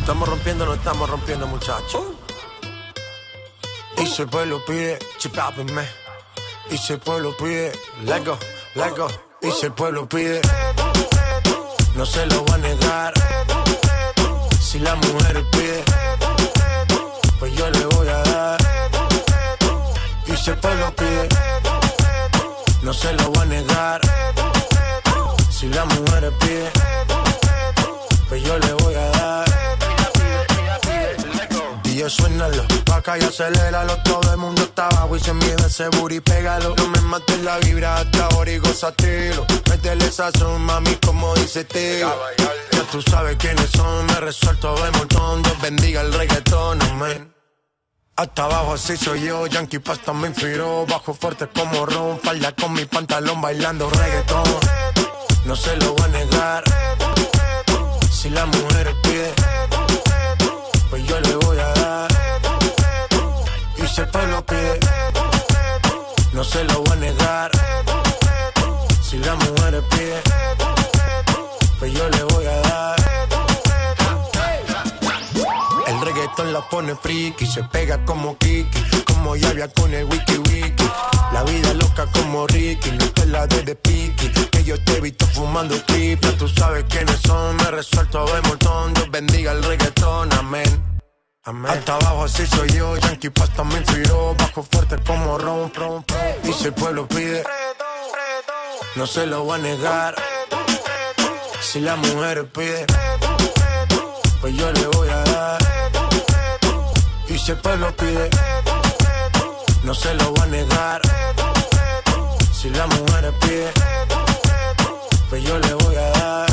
Estamos rompiendo, no estamos rompiendo, muchachos. Y si el pueblo pide, chipápenme. Y si el pueblo pide, lego, lego. Y si el pueblo pide, no se lo va a negar. Si la mujer pide, pues yo le voy a dar. Y si el pueblo pide, no se lo va a negar. Si la mujer pide, DJ suénalo, pa' acá y aceléralo Todo el mundo está abajo y se mide ese booty, pégalo. No me mates la vibra hasta ahora y gozatelo Métele sazón, mami, como dice tío Ya tú sabes quiénes son, me resuelto de montón. Dios bendiga el reggaetón, hasta abajo así soy yo, Yankee Pasta me inspiró Bajo fuerte como ron, falda con mi pantalón bailando reggaetón. No se lo voy a negar. Si la mujer pide Pues yo le voy No se lo voy a negar Si la mujer pide Pues yo le voy a dar el reggaetón la pone friki, se pega como Kiki, como Yavia con el wiki wiki. La vida loca como Ricky, no la de piqui, que yo te he visto fumando triple. Tú sabes quiénes son, me resuelto de montón. Dios bendiga el reggaetón, amén. Amén. Hasta abajo así soy yo, Yankee Pasta me inspiró, bajo fuerte como ron, ron, ron. Y si el pueblo pide, no se lo voy a negar. Si la mujer pide, pues yo le voy a dar. Y si el pueblo pide, no se lo voy a negar. Si la mujer pide, pues yo le voy a dar.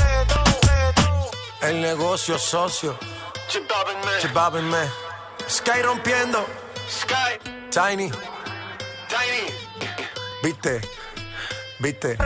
El negocio socio, chipábenme. Sky rompiendo, Sky, Tiny, Tiny. Viste, viste.